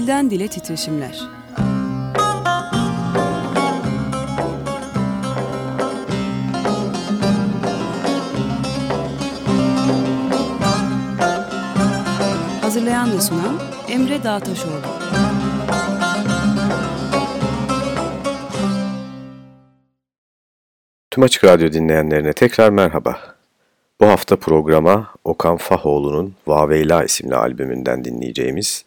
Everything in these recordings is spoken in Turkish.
Dilden Dile Titreşimler Hazırlayan ve sunan Emre Dağtaşoğlu Tüm Açık Radyo dinleyenlerine tekrar merhaba. Bu hafta programa Okan Fahoğlu'nun Vaveyla isimli albümünden dinleyeceğimiz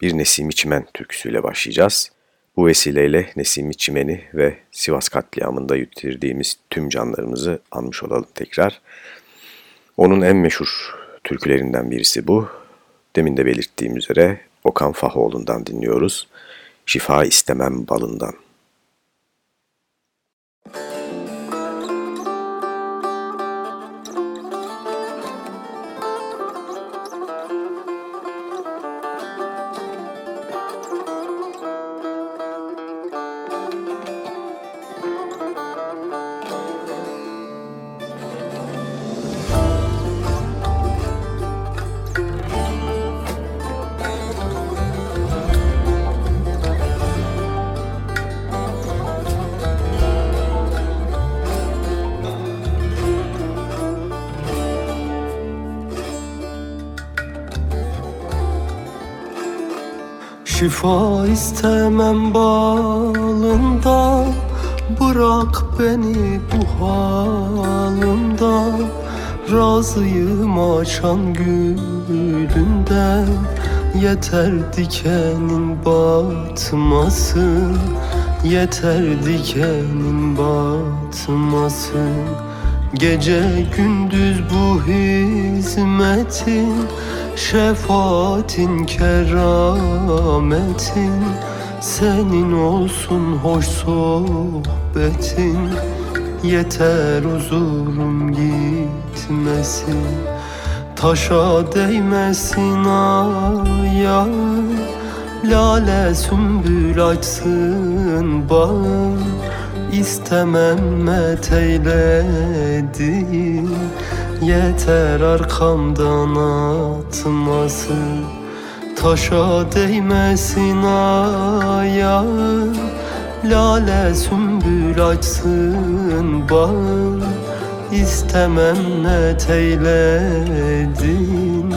bir Nesimi Çimen türküsüyle başlayacağız. Bu vesileyle Nesimi Çimen'i ve Sivas katliamında yitirdiğimiz tüm canlarımızı anmış olalım tekrar. Onun en meşhur türkülerinden birisi bu. Demin de belirttiğim üzere Okan Fahoğlu'ndan dinliyoruz. Şifa istemem balından. Şifa istemem balında Bırak beni bu halımda. Razıyım açan gülünden Yeter dikenin batmasın Yeter dikenin batmasın Gece gündüz bu hizmetin Şefaatin kerametin Senin olsun hoş sohbetin Yeter huzurum gitmesin. Taşa değmesin ayağım Lale sümbül açsın bağım İstemem met eyledin Yeter arkamdan atmasın Taşa değmesin ayağım Lale sümbül açsın bağım İstemem net eyledin.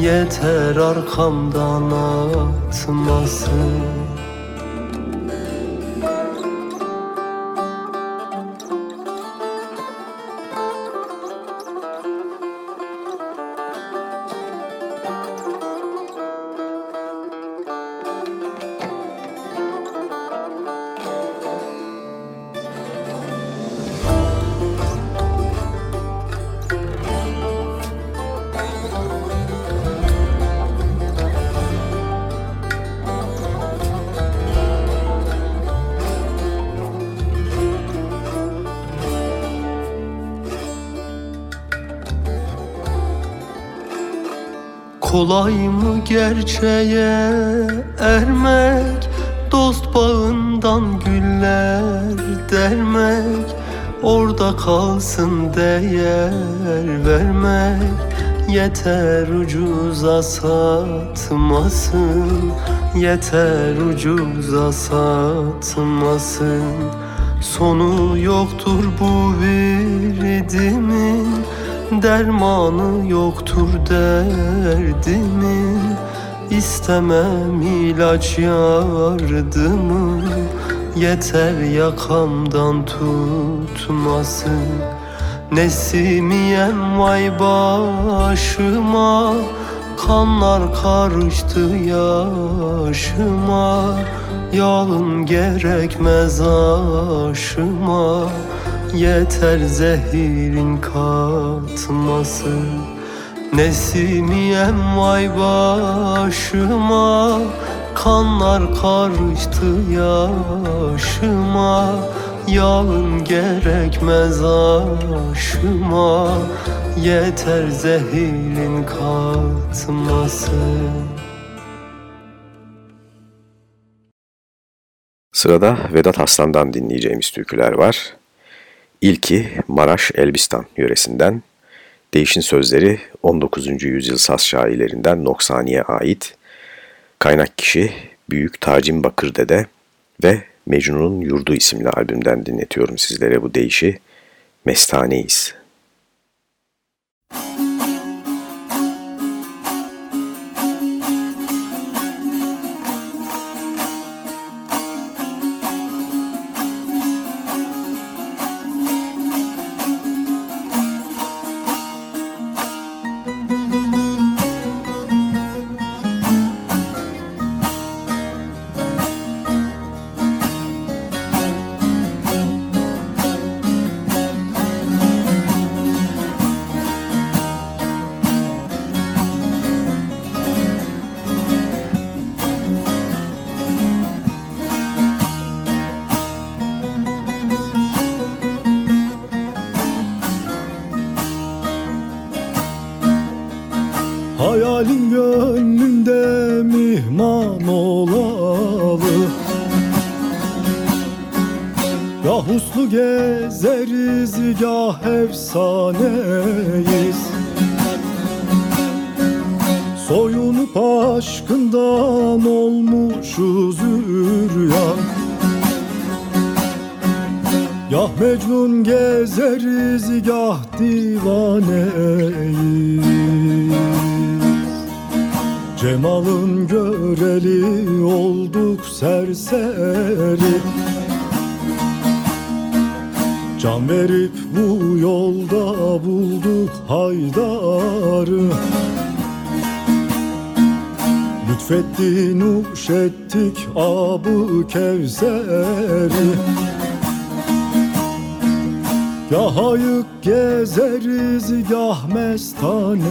Yeter arkamdan atmasın Kolay mı gerçeğe ermek? Dost bağından güller dermek Orada kalsın değer vermek. Yeter ucuza satmasın Yeter ucuza satmasın. Sonu yoktur bu virdimin Dermanı yoktur derdimin İstemem ilaç yardımı. Yeter yakamdan tutmasın Nesimiyem vay başıma. Kanlar karıştı yaşıma. Yağın gerekmez aşıma Yeter zehirin katması Nesimiyem vay başıma Kanlar karıştı yaşıma Yağın gerekmez aşıma Yeter zehirin katması Sırada Vedat Aslan'dan dinleyeceğimiz türküler var. İlki Maraş Elbistan yöresinden, değişin sözleri 19. yüzyıl Saz şairlerinden Noksani'ye ait. Kaynak kişi Büyük Tacim Bakır Dede ve Mecnun'un Yurdu isimli albümden dinletiyorum sizlere bu deyişi. Mestaneyiz. aşkından olmuşuz üryan. Gah Mecnun gezeriz gah divaneyiz. Cemal'ın göreli olduk serseri. Can verip bu yolda bulduk Haydar'ı. Lütfetti nuş ettik abı kevseri. Gah ayık gezeriz gah mestaneyiz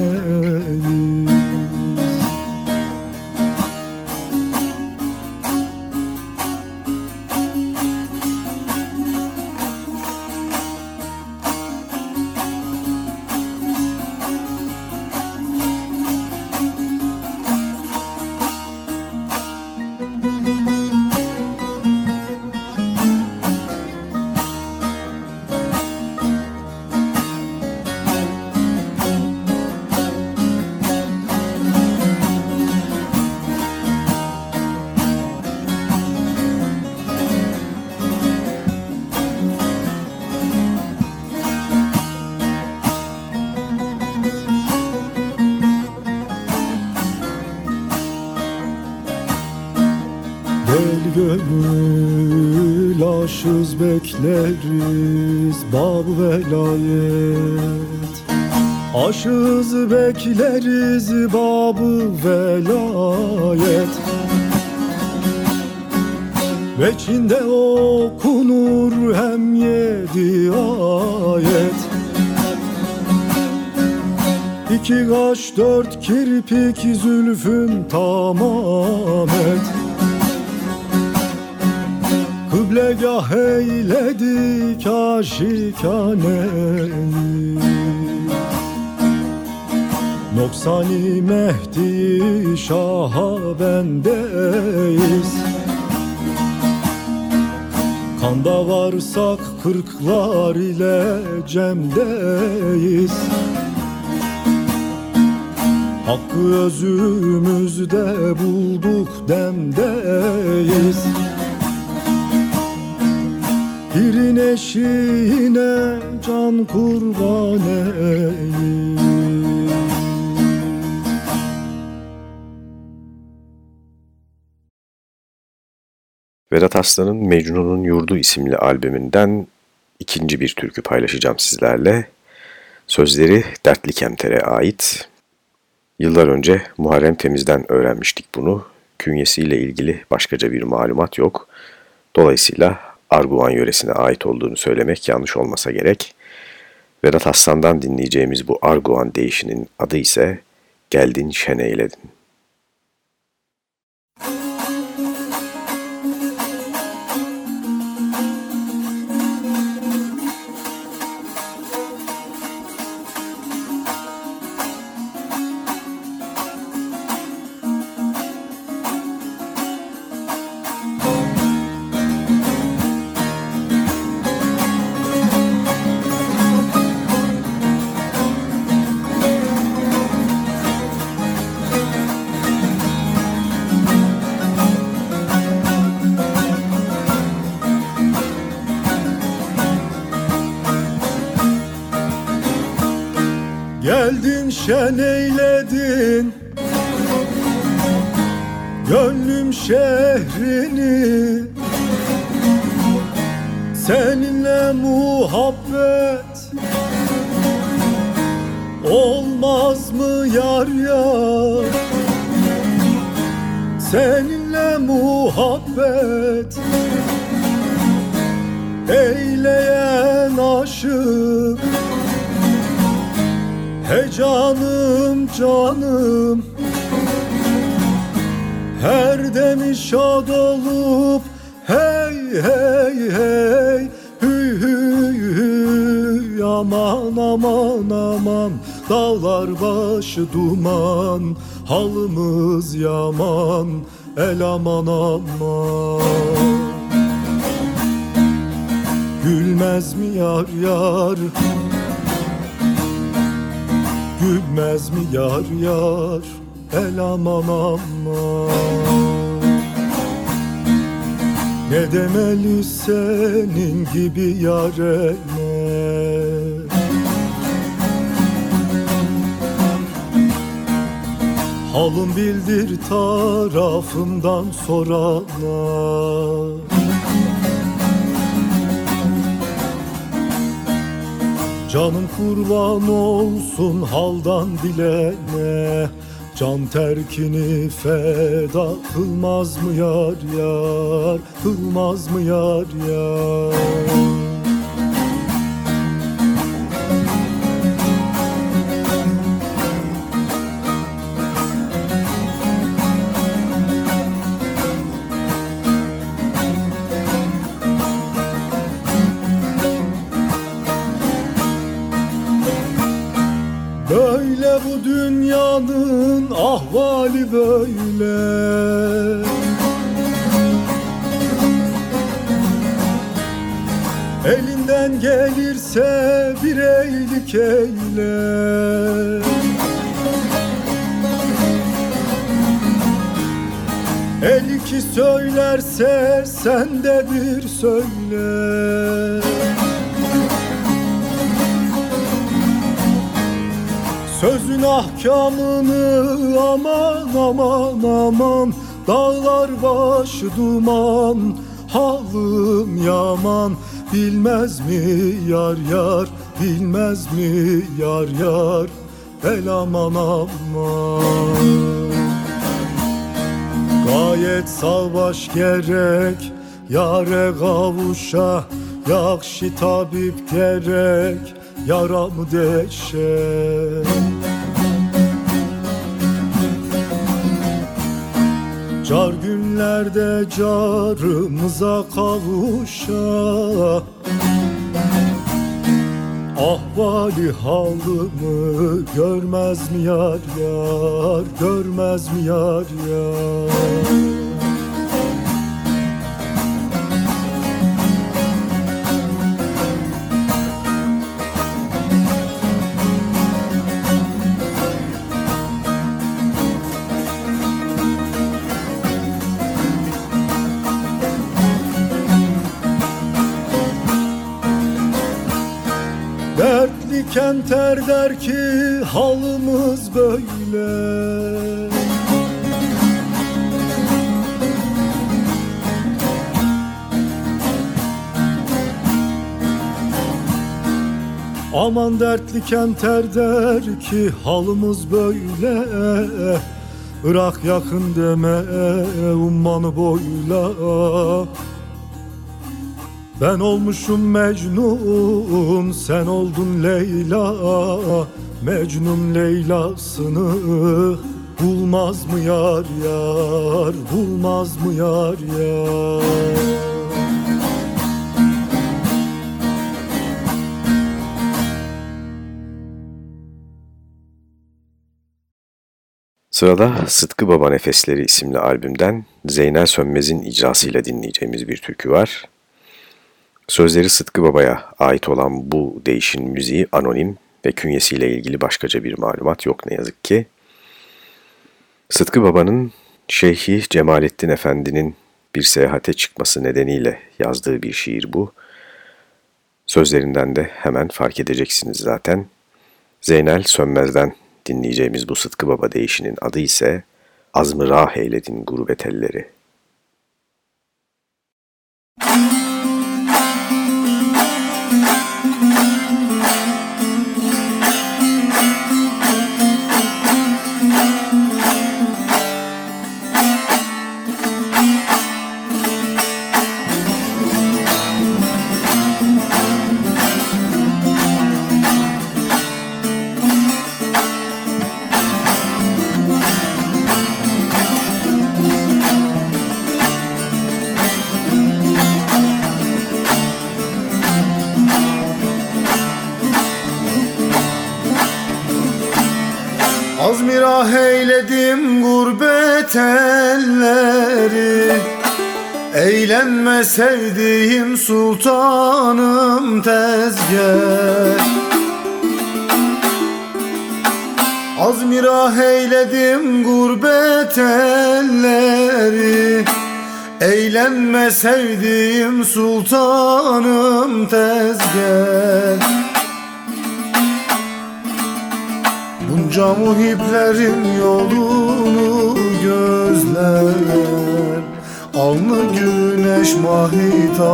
bab velayet. Aşız bekleriz babı velayet. Veçinde okunur hem yedi ayet. İki kaş dört kirpik zülfün tamam et Kıblegah eyledik aşikane Noksani Mehdi Şah'a bendeyiz. Kanda varsak kırklar ile cemdeyiz. Hakkı özümüzde bulduk demdeyiz Pirin eşiğine can kurban Vedat Aslan'ın Mecnun'un Yurdu isimli albümünden ikinci bir türkü paylaşacağım sizlerle. Sözleri Dertli Kemter'e ait. Yıllar önce Muharrem Temiz'den öğrenmiştik bunu. Künyesiyle ilgili başkaca bir malumat yok. Dolayısıyla Arguvan yöresine ait olduğunu söylemek yanlış olmasa gerek. Vedat Aslan'dan dinleyeceğimiz bu Arguvan değişinin adı ise Geldin Şeneyledin. Geldin şen başı duman Halımız yaman El aman aman. Gülmez mi yar yar? Gülmez mi yar yar? El aman aman. Ne demeli senin gibi yare ne Halım bildir tarafından sorana Canım kurban olsun haldan dilene Can terkini feda kılmaz mı yar yar Kılmaz mı yar yar gelirse bir eylik eyle. El iki söylerse sen de bir söyle. Sözün ahkamını aman aman aman. Dağlar başı duman Halım yaman Bilmez mi yar yar? Bilmez mi yar yar? El aman aman. Gayet savaş gerek Yare kavuşa Yakşı tabip gerek Yaramı deşe Car günlerde carımıza kavuşa. Ahvali halımı görmez mi yar yar Görmez mi yar yar kenter der ki halımız böyle. Aman dertli kenter der ki halımız böyle. Irak yakın deme ummanı boyla ben olmuşum Mecnun, sen oldun Leyla Mecnun Leyla'sını bulmaz mı yar yar Bulmaz mı yar yar Sırada Sıtkı Baba Nefesleri isimli albümden Zeynel Sönmez'in icrasıyla dinleyeceğimiz bir türkü var. Sözleri Sıtkı Baba'ya ait olan bu değişin müziği anonim ve künyesiyle ilgili başkaca bir malumat yok ne yazık ki. Sıtkı Baba'nın Şeyhi Cemalettin Efendi'nin bir seyahate çıkması nedeniyle yazdığı bir şiir bu. Sözlerinden de hemen fark edeceksiniz zaten. Zeynel Sönmez'den dinleyeceğimiz bu Sıtkı Baba deyişinin adı ise Azmı Rah eyledin gurbet elleri. Azmirah eyledim gurbet elleri. Eğlenme sevdiğim sultanım tezgah. Azmirah eyledim gurbet elleri. Eğlenme sevdiğim sultanım tezgah Bunca muhiplerin yolunu gözler. Alnı güneş mahitabanım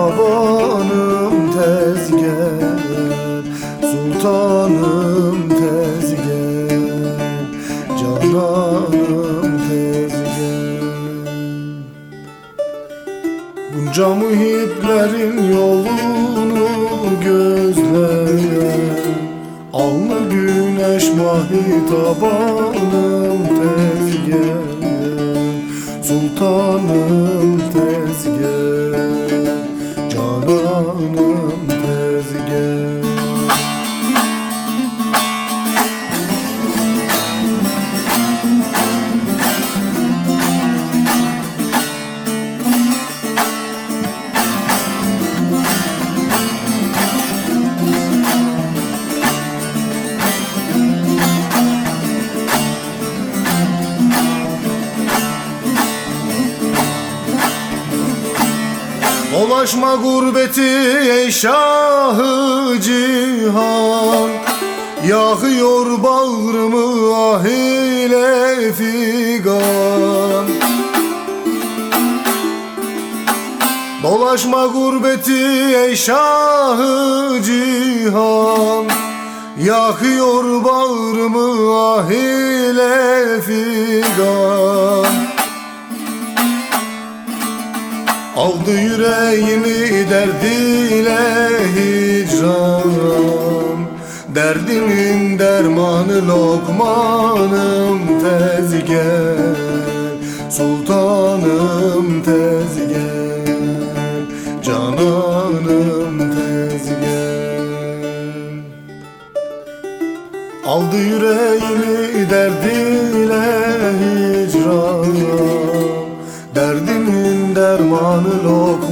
tezgah. Sultanım tezgah. Cananım tezgah. Bunca muhiplerin yolunu gözler Alnı güneş mahitabanım tezgah Sultanım tezgah Cananım tezgah Dolaşma gurbeti ey şahı cihan. Yakıyor bağrımı ah ile figan. Dolaşma gurbeti ey şahı cihan. Yakıyor bağrımı ah ile figan Aldı yüreğimi derdiyle hicran. Derdimin dermanı lokmanım tezgah. Sultanım tezgah. Cananım tezgah. Aldı yüreğimi derdiyle hicran Derdimin dermanı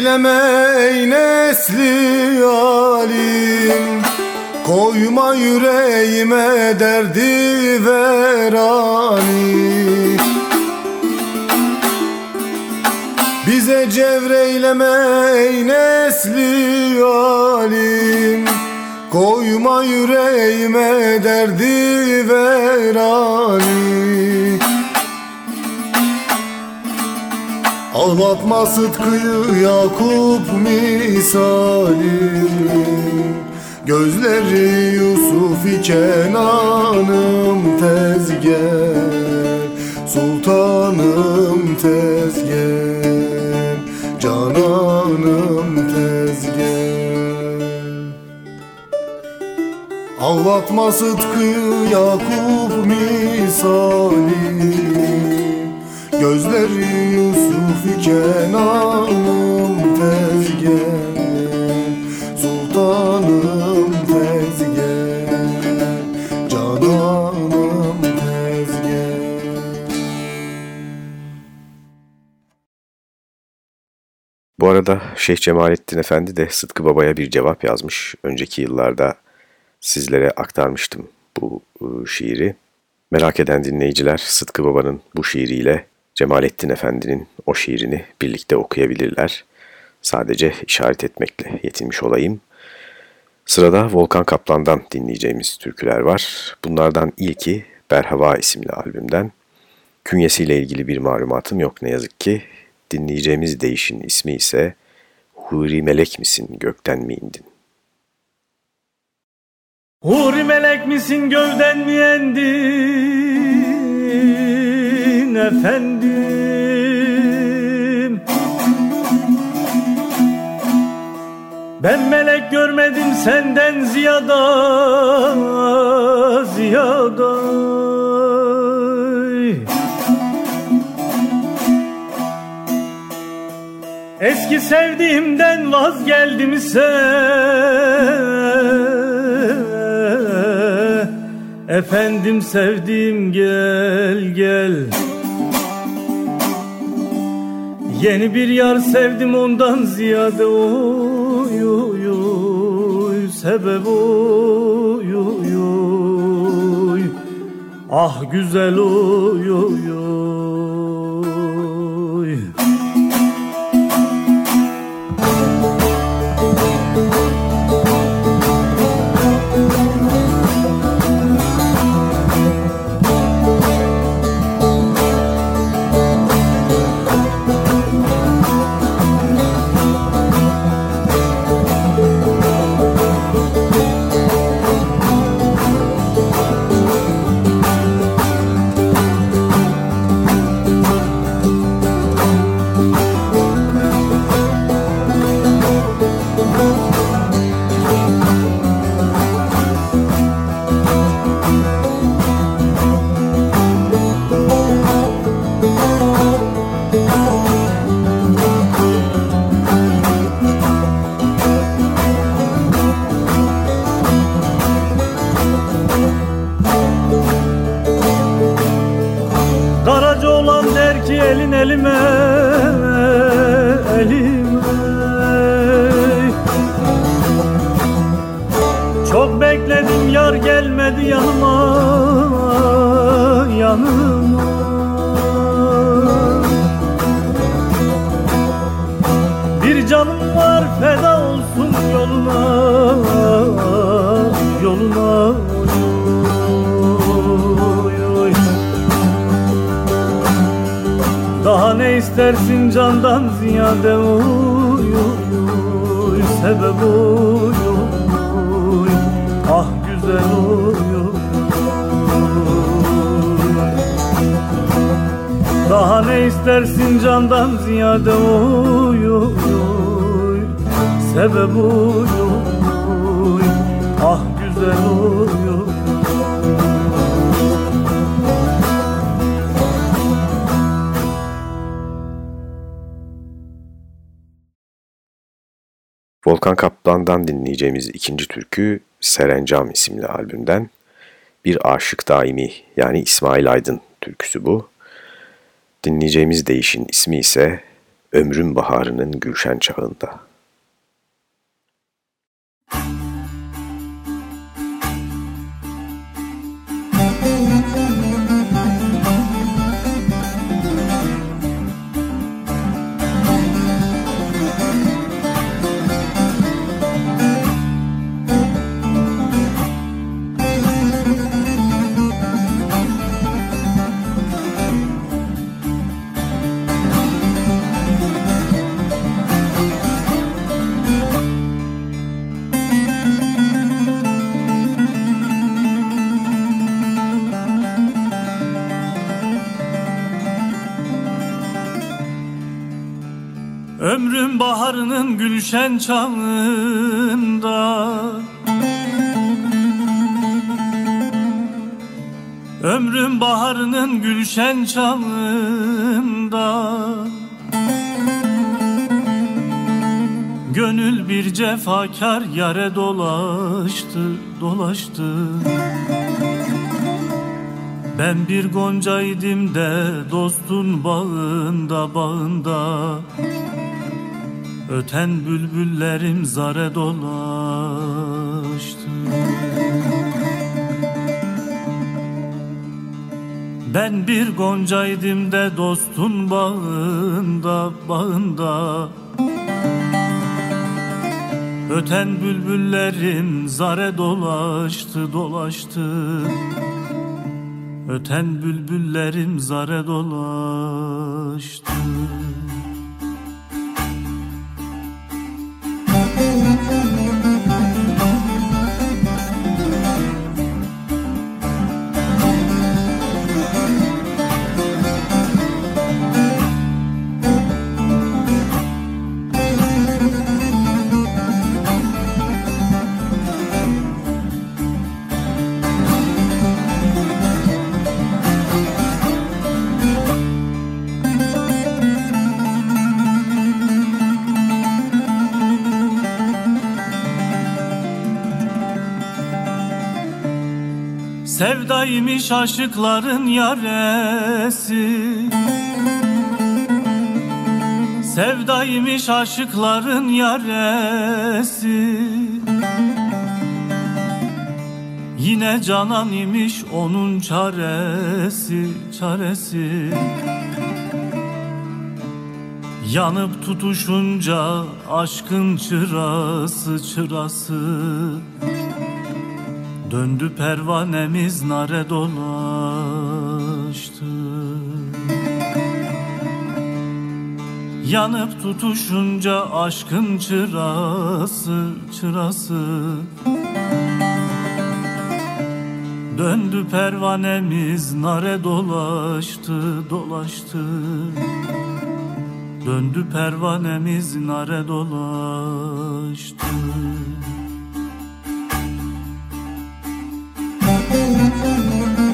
cevreyleme ey nesli alim. Koyma yüreğime derdi verani Bize cevreyleme ey nesli alim. Koyma yüreğime derdi verani Ağlatma Sıtkı'yı Yakup misali Gözleri Yusuf Kenan'ım tezgah. Sultanım tezgah. Cananım tezgah. Ağlatma Sıtkı'yı Yakup misali Gözleri Yusuf iken anım tez gel Sultanım tez gel Cananım tez gel Bu arada Şeyh Cemalettin Efendi de Sıtkı Baba'ya bir cevap yazmış. Önceki yıllarda sizlere aktarmıştım bu ıı, şiiri. Merak eden dinleyiciler Sıtkı Baba'nın bu şiiriyle Cemalettin Efendi'nin o şiirini birlikte okuyabilirler. Sadece işaret etmekle yetinmiş olayım. Sırada Volkan Kaplan'dan dinleyeceğimiz türküler var. Bunlardan ilki Berhava isimli albümden. Künyesiyle ilgili bir malumatım yok ne yazık ki. Dinleyeceğimiz değişin ismi ise Huri Melek misin gökten mi indin? Huri melek misin gövden mi endin efendim. Ben melek görmedim senden ziyada ziyada. Eski sevdiğimden vazgeldim ise Efendim sevdiğim gel gel Yeni bir yar sevdim ondan ziyade oy oy oy Sebep oy oy oy. Ah güzel oy oy oy dinleyeceğimiz ikinci türkü Serencam isimli albümden. Bir aşık daimi yani İsmail Aydın türküsü bu. Dinleyeceğimiz değişin ismi ise Ömrün Baharı'nın Gülşen Çağı'nda. Ömrüm gülşen çağında Ömrüm baharının gülşen çağında Gönül bir cefakar yare dolaştı, dolaştı. Ben bir goncaydım de dostun bağında, bağında Öten bülbüllerim zare dolaştı. Ben bir goncaydım de dostun bağında, bağında. Öten bülbüllerim zare dolaştı, dolaştı. Öten bülbüllerim zare dolaştı Sevdaymış aşıkların yaresi. Sevdaymış aşıkların yaresi. Yine canan imiş onun çaresi, çaresi. Yanıp tutuşunca aşkın çırası, çırası Döndü pervanemiz nare dolaştı. Yanıp tutuşunca aşkın çırası, çırası. Döndü pervanemiz nare dolaştı, dolaştı. Döndü pervanemiz nare dolaştı Thank you.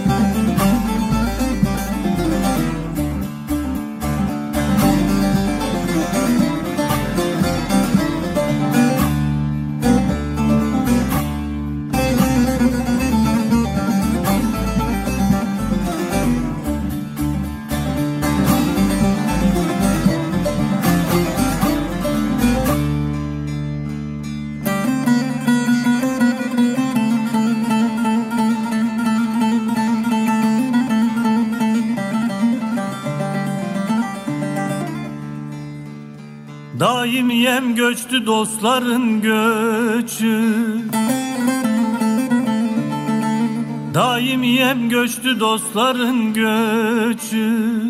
Göçtü dostların göçü. Daimiyem göçtü dostların göçü.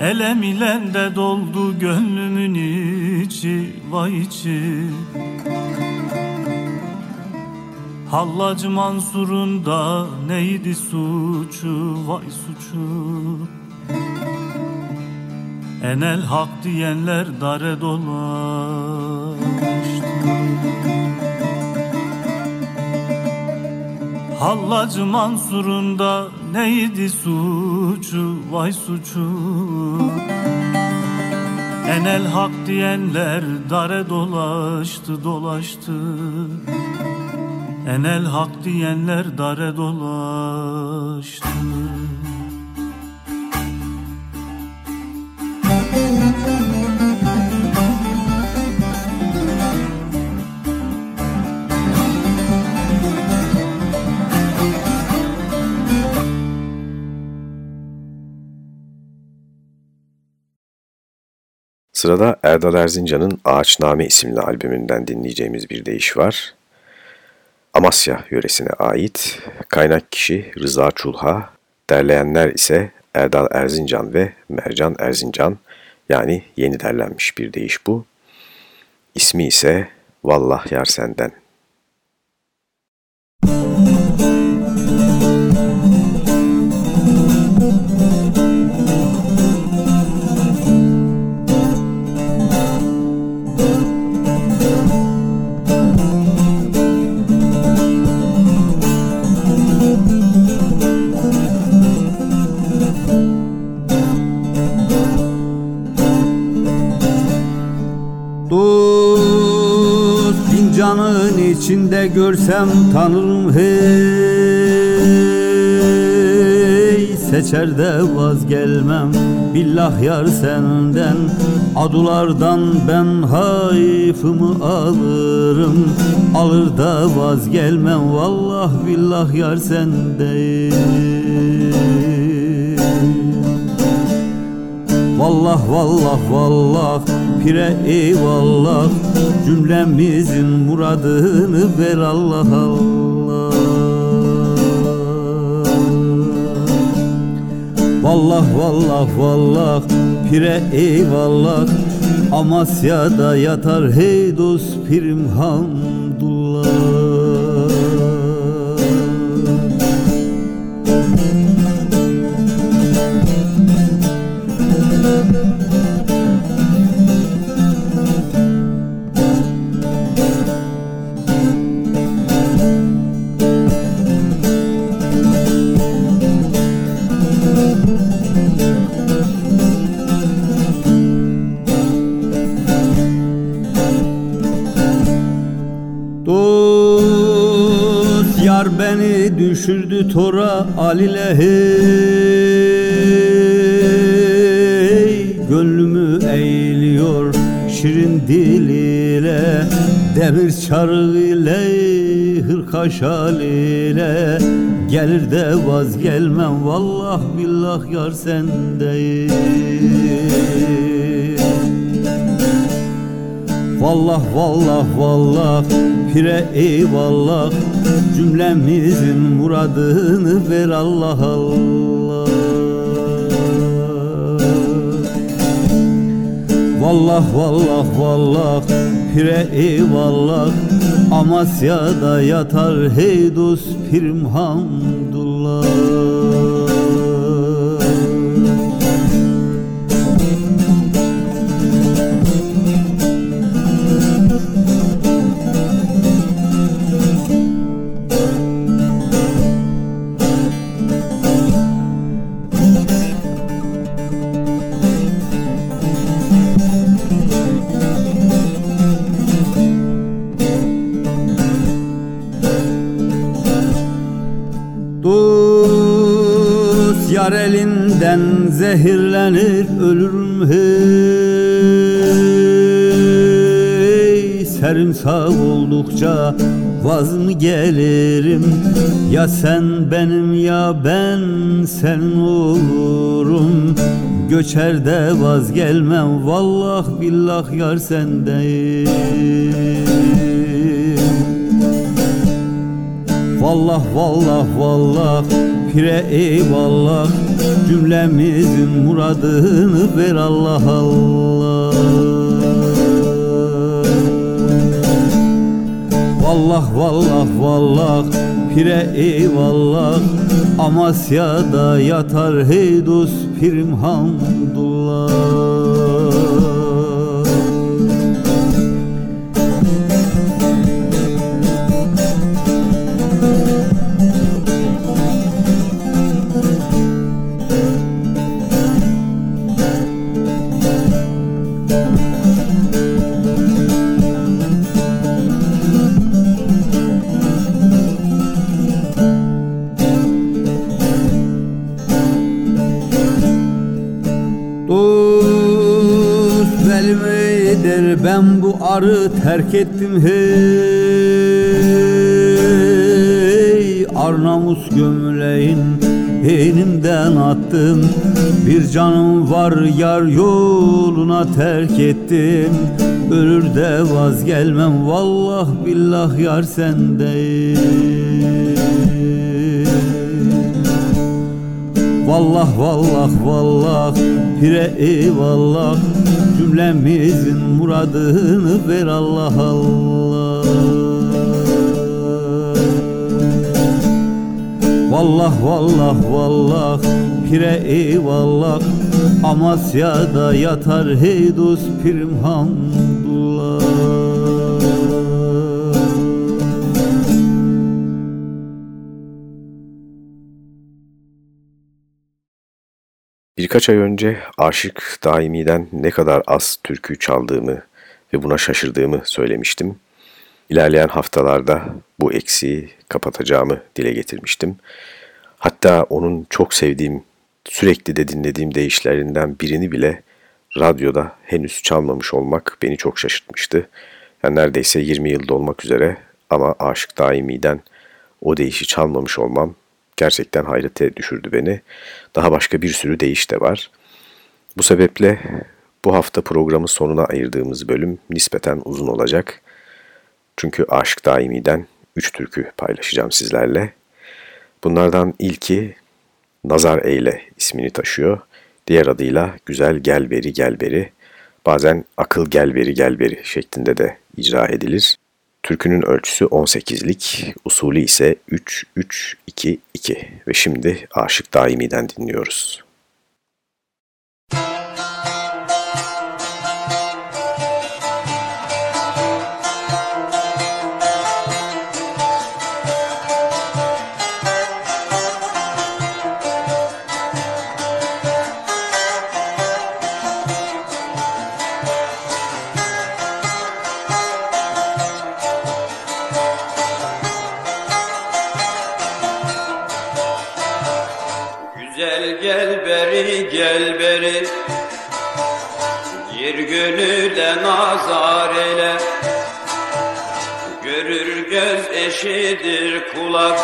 Elem ile de doldu gönlümün içi vay içi. Hallacı Mansur'un da neydi suçu vay suçu Enel hak diyenler dare dolaştı. Hallacı Mansur'un da neydi suçu vay suçu? Enel hak diyenler dare dolaştı dolaştı. Enel hak diyenler dare dolaştı Sırada Erdal Erzincan'ın Ağaçname isimli albümünden dinleyeceğimiz bir deyiş var. Amasya yöresine ait kaynak kişi Rıza Çulha, derleyenler ise Erdal Erzincan ve Mercan Erzincan yani yeni derlenmiş bir deyiş bu. İsmi ise Vallah Yar Senden. İçinde görsem tanırım hey Seçer de vazgelmem. Billah yar senden Adulardan ben hayfımı alırım. Alır da vazgelmem vallah billah yar sendeyim Vallah vallah vallah pire eyvallah. Cümlemizin muradını ver Allah Allah. Vallah vallah vallah pire eyvallah. Amasya'da yatar hey dost pirim hamdullah düşürdü tora alile hey Gönlümü eğiliyor şirin dil ile Demir çarı ile hırka şal ile Gelir de vazgelmem vallah billah yar sendeyim. Vallah vallah vallah pire eyvallah Cümlemizin muradını ver Allah Allah. Vallah vallah vallah pire eyvallah. Amasya'da yatar hey dost pirim hamdullah zehirlenir ölürüm hey. Serin sağ oldukça vaz mı gelirim? Ya sen benim ya ben senin olurum. Göçer de vazgelmem vallah billah yar sendeyim. Vallah vallah vallah pire eyvallah Cümlemizin muradını ver Allah Allah. Vallah vallah vallah pire eyvallah. Amasya'da yatar hey dost pirim hamdullah ben bu arı terk ettim hey. Arnamus gömleğin eynimden attım. Bir canım var yar yoluna terk ettim. Ölür de vazgelmem vallah billah yar sendeyim. Vallah vallah vallah pire eyvallah Cümlemizin muradını ver Allah Allah. Vallah vallah vallah pire eyvallah. Amasya'da yatar hey dost pirim hamdullah Birkaç ay önce Aşık Daimi'den ne kadar az türkü çaldığımı ve buna şaşırdığımı söylemiştim. İlerleyen haftalarda bu eksiği kapatacağımı dile getirmiştim. Hatta onun çok sevdiğim, sürekli de dinlediğim deyişlerinden birini bile radyoda henüz çalmamış olmak beni çok şaşırtmıştı. Yani neredeyse 20 yılda olmak üzere ama Aşık Daimi'den o deyişi çalmamış olmam gerçekten hayrete düşürdü beni. Daha başka bir sürü deyiş de var. Bu sebeple bu hafta programın sonuna ayırdığımız bölüm nispeten uzun olacak. Çünkü Aşık Daimi'den 3 türkü paylaşacağım sizlerle. Bunlardan ilki Nazar Eyle ismini taşıyor. Diğer adıyla Güzel Gel Beri Gel Beri, bazen Akıl Gel Beri Gel Beri şeklinde de icra edilir. Türkünün ölçüsü 18'lik, usulü ise 3-3-2-2 ve şimdi Aşık Daimi'den dinliyoruz. Gel beri Gir gönüle nazar ele. Görür göz eşidir kulak.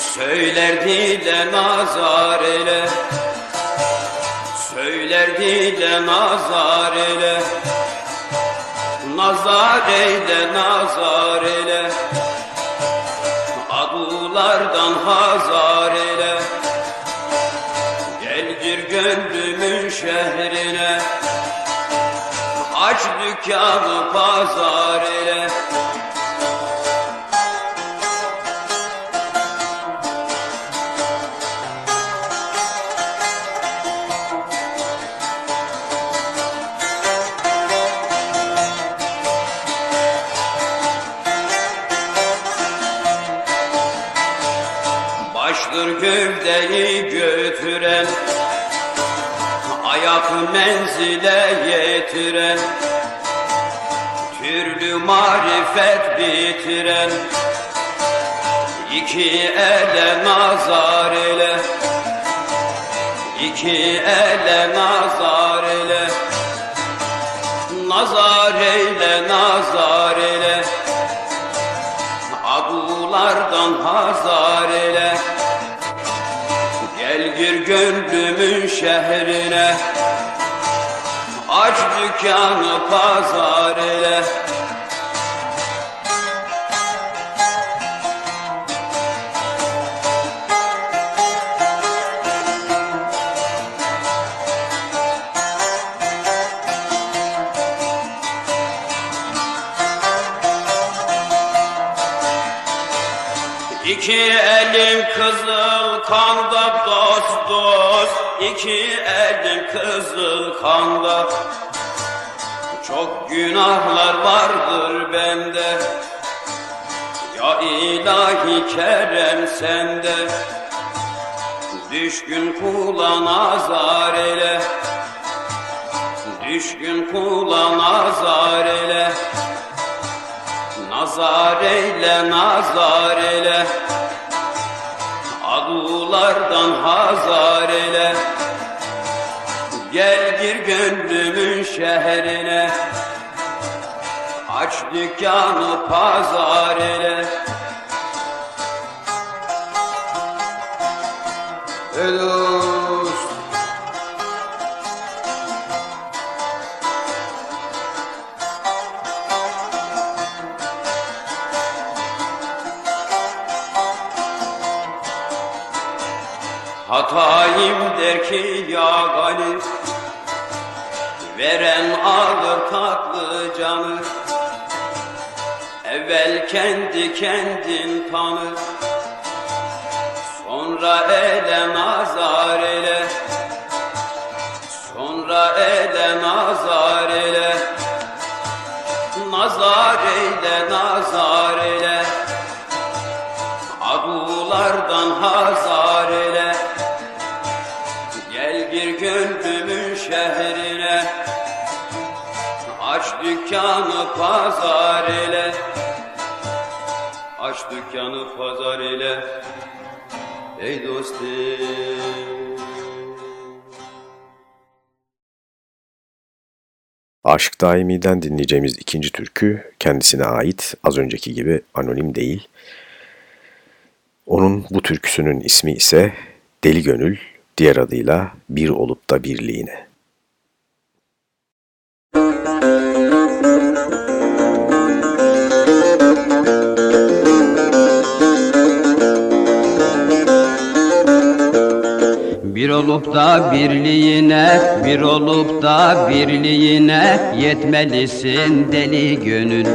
Söyler dile nazar ele. Söyler dile nazar ele. Nazar eyle nazar ele Adulardan hazar ele gönlümün şehrine Aç dükkanı pazar ile Baştır gövdeyi götüren Ayak menzile yetiren Türlü marifet bitiren iki ele nazar ile iki ele nazar ile Nazar eyle nazar ile Adulardan hazar Gel gir gönlümün şehrine. Aç dükkanı pazar ile İki elim kızıl kanda dost dost. İki elim kızıl kanda. Çok günahlar vardır bende. Ya ilahi kerem sende. Düşkün kula nazar ele Düşkün kula nazar ele Nazar eyle, nazar eyle Adulardan hazar eyle. Gel gir gönlümün şehrine. Aç dükkanı pazar eyle. Ölür Hatayım der ki ya gani Veren alır tatlı canı Evvel kendi kendin tanı Sonra ele nazar ele Sonra ele nazar ele Nazar eyle nazar ele Adulardan hazar ele gönlümün şehrine. Aç dükkanı pazar ile. Aç dükkanı pazar ile. Ey dostum. Aşık Daimi'den dinleyeceğimiz ikinci türkü kendisine ait az önceki gibi anonim değil. Onun bu türküsünün ismi ise Deli Gönül, diğer adıyla Bir Olup da Birliğine. Bir olup da birliğine, bir olup da birliğine yetmelisin deli gönül.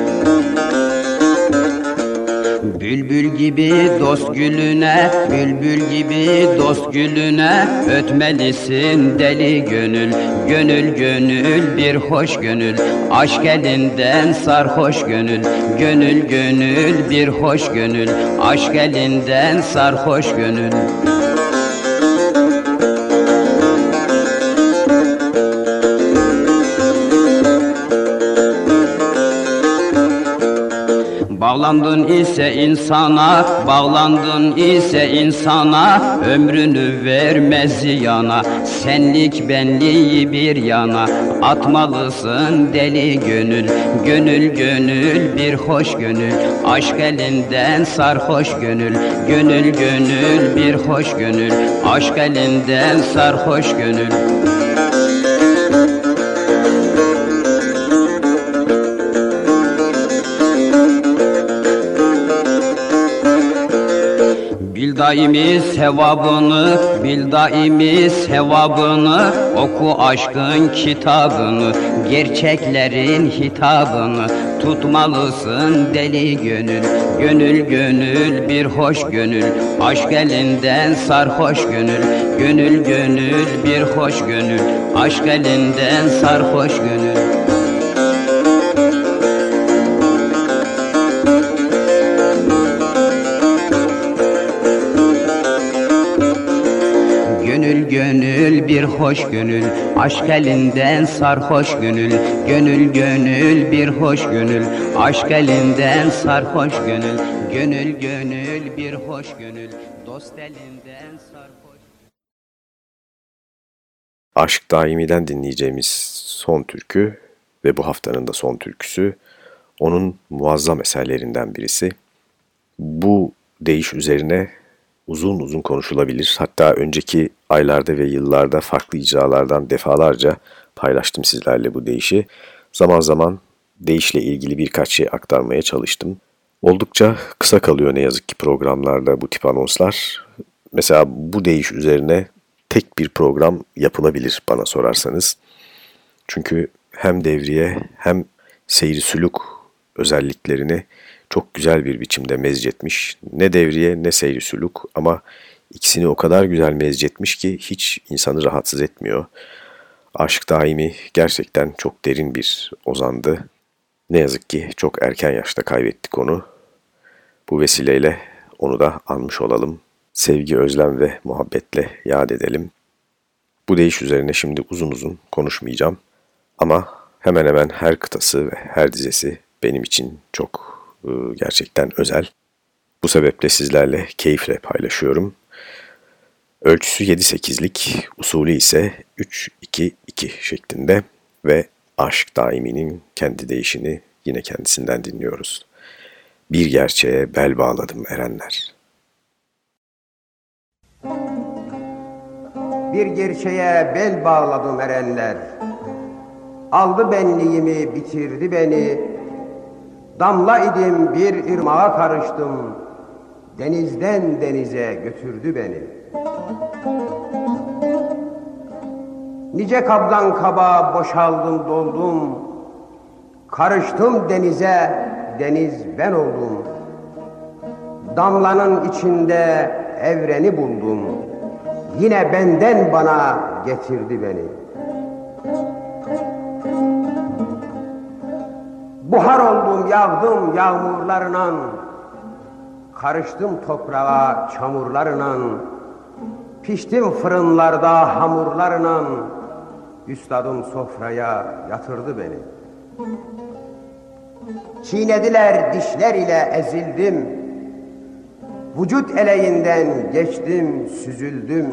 Bülbül gibi dost gülüne, bülbül gibi dost gülüne ötmelisin deli gönül. Gönül gönül bir hoş gönül, aşk elinden sarhoş gönül. Gönül gönül bir hoş gönül, aşk elinden sarhoş gönül. Bağlandın ise insana, bağlandın ise insana Ömrünü vermez yana, senlik benliği bir yana Atmalısın deli gönül, gönül gönül bir hoş gönül Aşk elinden sarhoş gönül, gönül gönül bir hoş gönül Aşk elinden sarhoş gönül daimi sevabını, bil daimi sevabını Oku aşkın kitabını, gerçeklerin hitabını. Tutmalısın deli gönül, gönül gönül bir hoş gönül. Aşk elinden sarhoş gönül, gönül gönül bir hoş gönül. Aşk elinden sarhoş gönül hoş gönül Aşk elinden sarhoş gönül Gönül gönül bir hoş gönül Aşk elinden sarhoş gönül Gönül gönül bir hoş gönül Dost elinden sarhoş Aşk Daimi'den dinleyeceğimiz son türkü ve bu haftanın da son türküsü onun muazzam eserlerinden birisi. Bu deyiş üzerine uzun uzun konuşulabilir. Hatta önceki aylarda ve yıllarda farklı icralardan defalarca paylaştım sizlerle bu deyişi. Zaman zaman deyişle ilgili birkaç şey aktarmaya çalıştım. Oldukça kısa kalıyor ne yazık ki programlarda bu tip anonslar. Mesela bu deyiş üzerine tek bir program yapılabilir bana sorarsanız. Çünkü hem devriye hem seyri sülük özelliklerini çok güzel bir biçimde mezcetmiş. Ne devriye ne seyri sülük ama ikisini o kadar güzel mezcetmiş ki hiç insanı rahatsız etmiyor. Aşk daimi gerçekten çok derin bir ozandı. Ne yazık ki çok erken yaşta kaybettik onu. Bu vesileyle onu da anmış olalım. Sevgi, özlem ve muhabbetle yad edelim. Bu deyiş üzerine şimdi uzun uzun konuşmayacağım. Ama hemen hemen her kıtası ve her dizesi benim için çok gerçekten özel. Bu sebeple sizlerle keyifle paylaşıyorum. Ölçüsü 7-8'lik, usulü ise 3-2-2 şeklinde ve Aşk Daimi'nin kendi değişini yine kendisinden dinliyoruz. Bir gerçeğe bel bağladım erenler. Bir gerçeğe bel bağladım erenler. Aldı benliğimi, bitirdi beni. Damla idim, bir ırmağa karıştım. Denizden denize götürdü beni. Nice kabdan kaba boşaldım, doldum. Karıştım denize, deniz ben oldum. Damlanın içinde evreni buldum. Yine benden bana getirdi beni. Buhar oldum, yağdım yağmurlarla. Karıştım toprağa çamurlarla. Piştim fırınlarda hamurlarla. Üstadım sofraya yatırdı beni. Çiğnediler dişler ile ezildim. Vücut eleğinden geçtim, süzüldüm.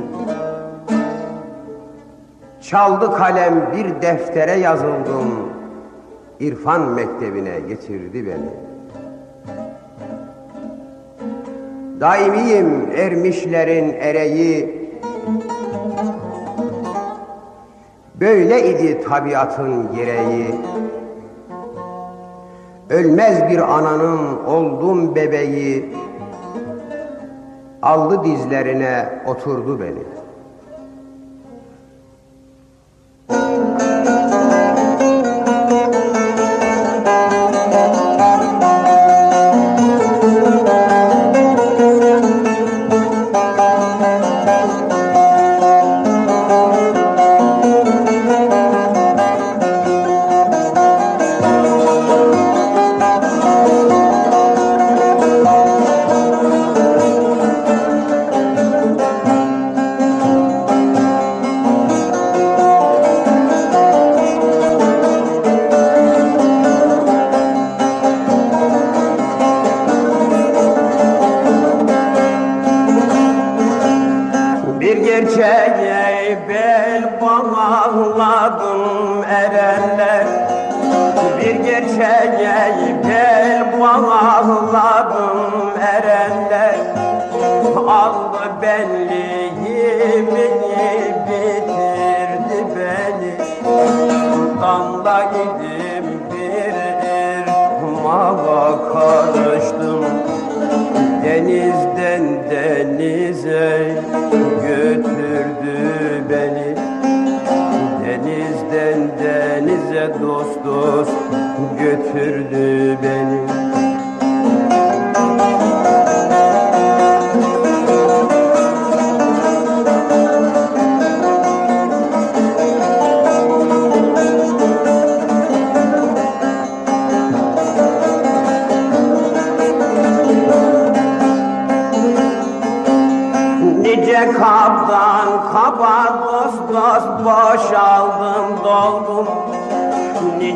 Çaldı kalem bir deftere yazıldım. İrfan mektebine getirdi beni. Daimiyim ermişlerin ereği. Böyle idi tabiatın gereği. Ölmez bir ananın oldum bebeği. Aldı dizlerine oturdu beni.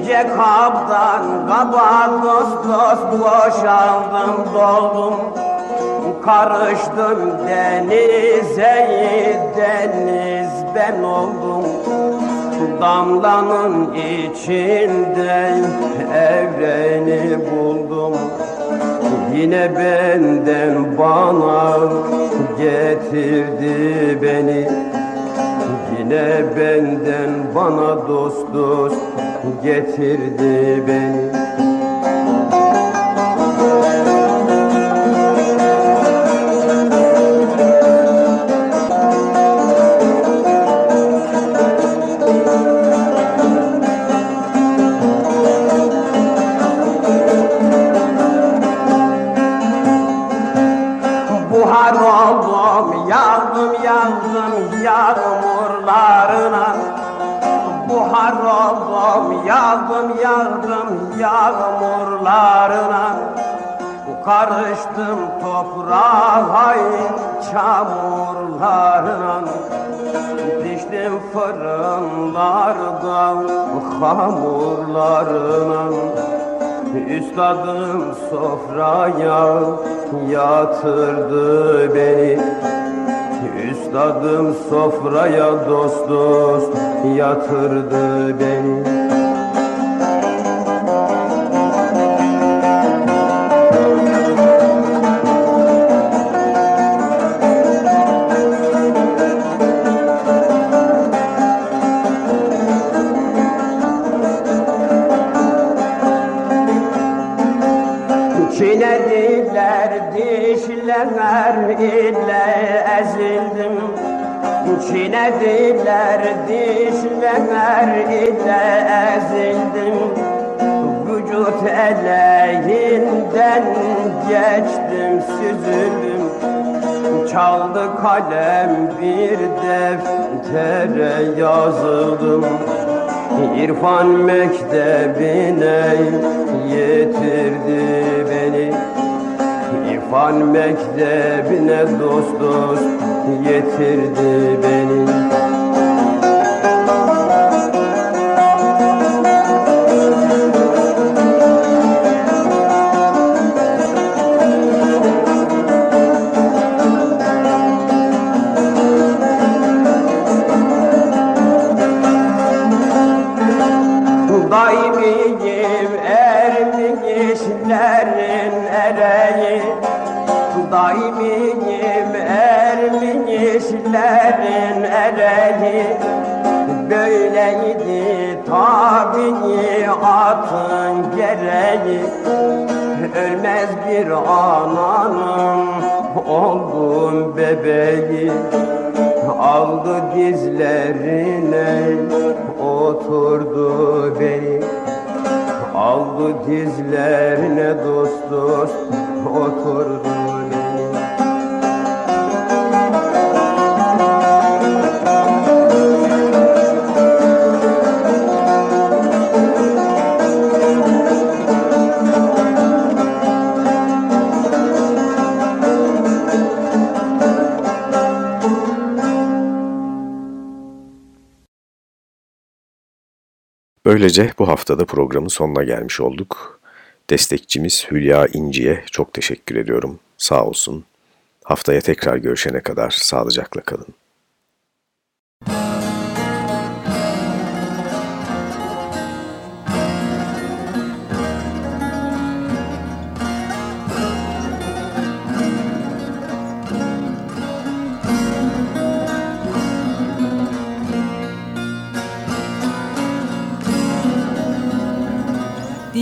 Nice kaptan kaba dost dost boşaldım doldum. Karıştım denize deniz ben oldum. Damlanın içinde evreni buldum. Yine benden bana getirdi beni Yine benden bana dost dost getirdi beni Üstadım sofraya yatırdı beni. Üstadım sofraya dost dost yatırdı beni Çiğnediler dişler ile ezildim. Vücut eleğinden geçtim süzüldüm. Çaldı kalem bir deftere yazıldım. İrfan mektebine getirdi beni. İrfan mektebine dost dost getirdi beni Böyleydi tabiatın gereği. Ölmez bir ananın oldum bebeği. Aldı dizlerine oturdu beni. Aldı dizlerine dost dost oturdu Böylece bu haftada programın sonuna gelmiş olduk. Destekçimiz Hülya İnci'ye çok teşekkür ediyorum. Sağ olsun. Haftaya tekrar görüşene kadar sağlıcakla kalın.